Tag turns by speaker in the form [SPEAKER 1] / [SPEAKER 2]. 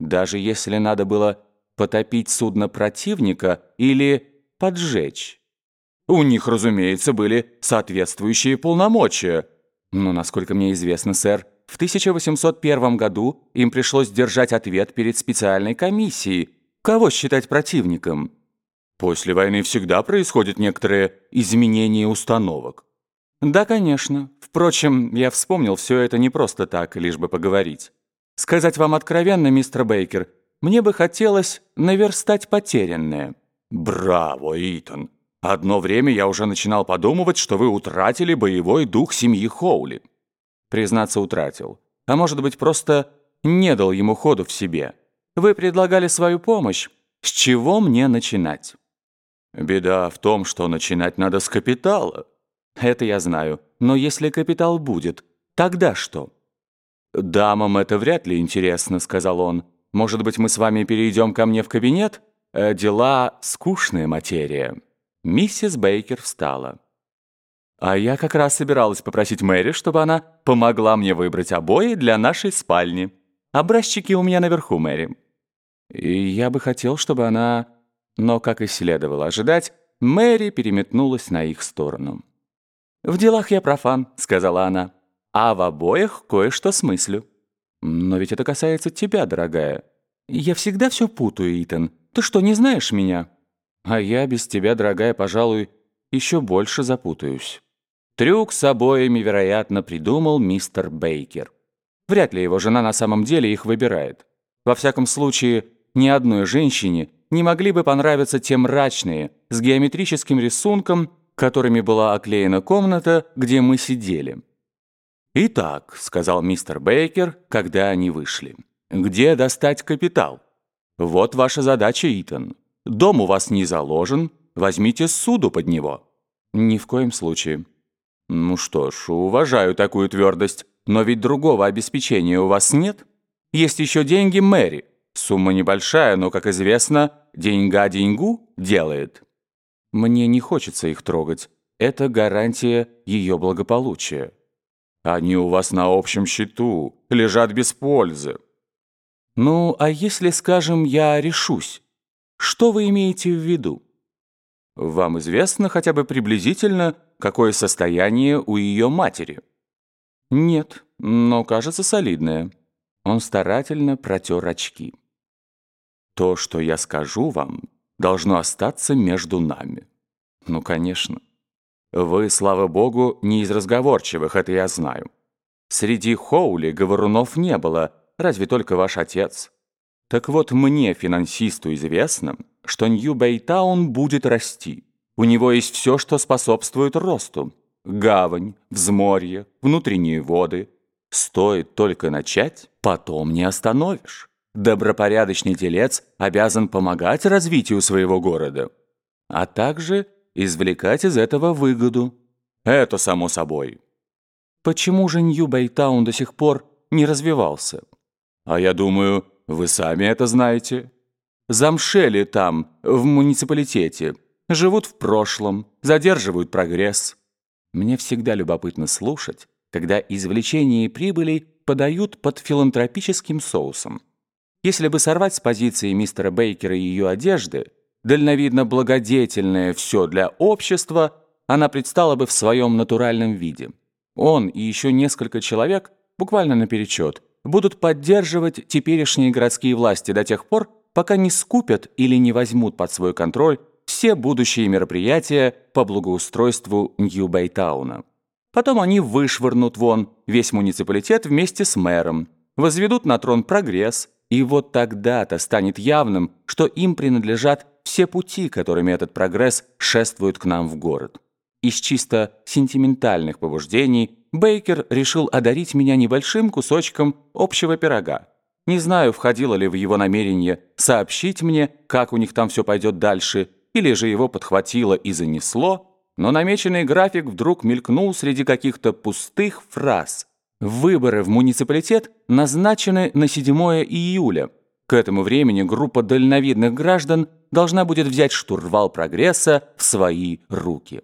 [SPEAKER 1] даже если надо было потопить судно противника или поджечь. У них, разумеется, были соответствующие полномочия. Но, насколько мне известно, сэр, в 1801 году им пришлось держать ответ перед специальной комиссией. Кого считать противником? После войны всегда происходят некоторые изменения установок. Да, конечно. Впрочем, я вспомнил все это не просто так, лишь бы поговорить. Сказать вам откровенно, мистер Бейкер, мне бы хотелось наверстать потерянное. Браво, Итан. Одно время я уже начинал подумывать, что вы утратили боевой дух семьи Хоули. Признаться, утратил. А может быть, просто не дал ему ходу в себе. Вы предлагали свою помощь. С чего мне начинать? Беда в том, что начинать надо с капитала. Это я знаю. Но если капитал будет, тогда что? «Дамам это вряд ли интересно», — сказал он. «Может быть, мы с вами перейдем ко мне в кабинет? Э, дела — скучная материя». Миссис Бейкер встала. А я как раз собиралась попросить Мэри, чтобы она помогла мне выбрать обои для нашей спальни. Образчики у меня наверху, Мэри. И я бы хотел, чтобы она... Но, как и следовало ожидать, Мэри переметнулась на их сторону. «В делах я профан», — сказала она, «а в обоих кое-что смыслю». «Но ведь это касается тебя, дорогая». «Я всегда все путаю, Итан. Ты что, не знаешь меня?» «А я без тебя, дорогая, пожалуй, еще больше запутаюсь». Трюк с обоями, вероятно, придумал мистер Бейкер. Вряд ли его жена на самом деле их выбирает. Во всяком случае, ни одной женщине не могли бы понравиться те мрачные, с геометрическим рисунком, которыми была оклеена комната, где мы сидели. «Итак», — сказал мистер Бейкер, когда они вышли, — «где достать капитал? Вот ваша задача, Итан. Дом у вас не заложен, возьмите суду под него». «Ни в коем случае». «Ну что ж, уважаю такую твердость, но ведь другого обеспечения у вас нет. Есть еще деньги Мэри. Сумма небольшая, но, как известно, деньга деньгу делает». «Мне не хочется их трогать. Это гарантия ее благополучия». «Они у вас на общем счету, лежат без пользы». «Ну, а если, скажем, я решусь, что вы имеете в виду?» «Вам известно хотя бы приблизительно, какое состояние у ее матери?» «Нет, но кажется солидное». Он старательно протер очки. «То, что я скажу вам, должно остаться между нами». «Ну, конечно. Вы, слава богу, не из разговорчивых, это я знаю. Среди Хоули говорунов не было, разве только ваш отец. Так вот, мне, финансисту, известно, что Нью-Бэйтаун будет расти». У него есть все, что способствует росту. Гавань, взморье, внутренние воды. Стоит только начать, потом не остановишь. Добропорядочный телец обязан помогать развитию своего города, а также извлекать из этого выгоду. Это само собой. Почему же Нью-Бэйтаун до сих пор не развивался? А я думаю, вы сами это знаете. Замшели там, в муниципалитете, живут в прошлом, задерживают прогресс. Мне всегда любопытно слушать, когда извлечение прибыли подают под филантропическим соусом. Если бы сорвать с позиции мистера Бейкера ее одежды, дальновидно благодетельное все для общества, она предстала бы в своем натуральном виде. Он и еще несколько человек, буквально наперечет, будут поддерживать теперешние городские власти до тех пор, пока не скупят или не возьмут под свой контроль все будущие мероприятия по благоустройству Нью-Бэйтауна. Потом они вышвырнут вон весь муниципалитет вместе с мэром, возведут на трон прогресс, и вот тогда-то станет явным, что им принадлежат все пути, которыми этот прогресс шествует к нам в город. Из чисто сентиментальных побуждений Бейкер решил одарить меня небольшим кусочком общего пирога. Не знаю, входило ли в его намерение сообщить мне, как у них там все пойдет дальше, или же его подхватило и занесло, но намеченный график вдруг мелькнул среди каких-то пустых фраз. Выборы в муниципалитет назначены на 7 июля. К этому времени группа дальновидных граждан должна будет взять штурвал прогресса в свои руки.